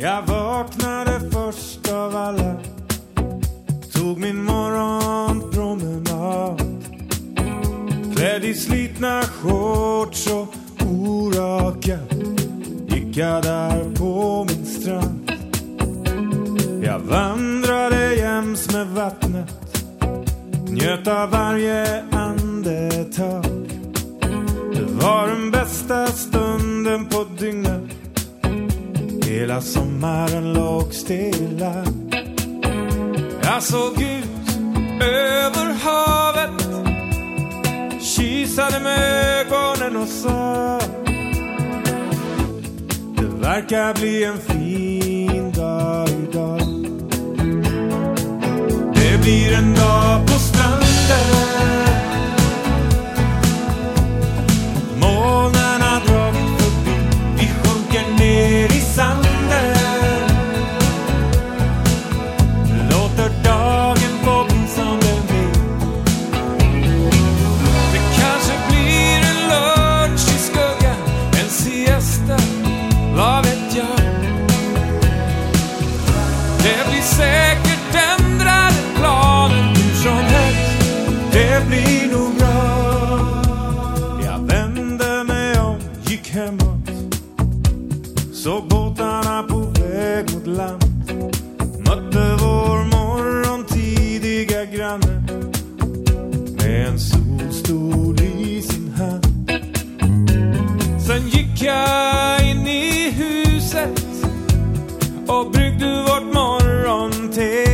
Jag vaknade först av alla. Tog min morgonpromenad. Klädd i slitna shorts och orakad Gick jag där på min strand. Jag vandrade jäms med vattnet. Njöt av varje andetag. Sommaren låg stilla. Jag såg ut över havet Kisade med ögonen och sa Det verkar bli en fin dag idag. Det blir en dag Såg båtarna på väg mot land Mötte vår morgontidiga granne. Med en solstol i sin hand. Sen gick jag in i huset och bryggde vårt morgonte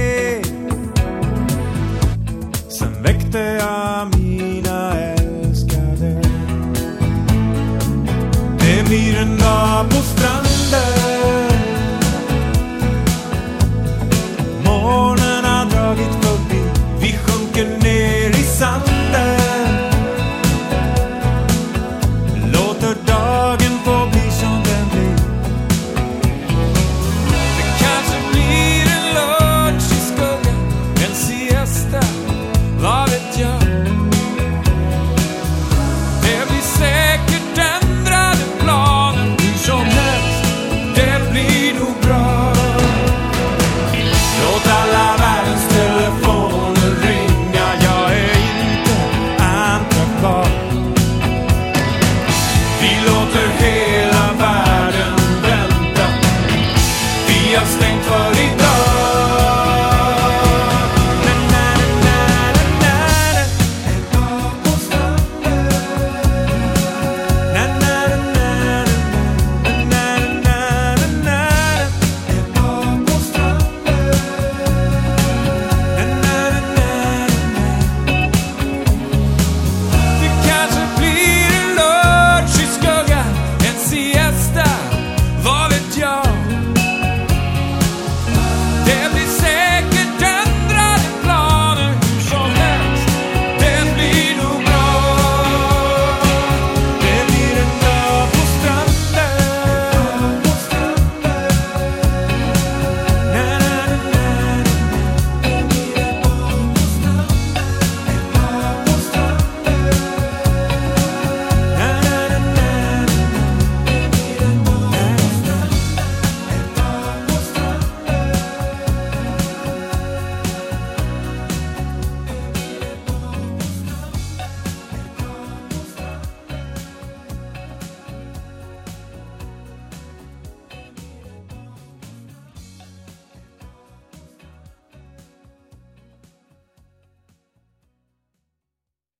Sen väckte jag min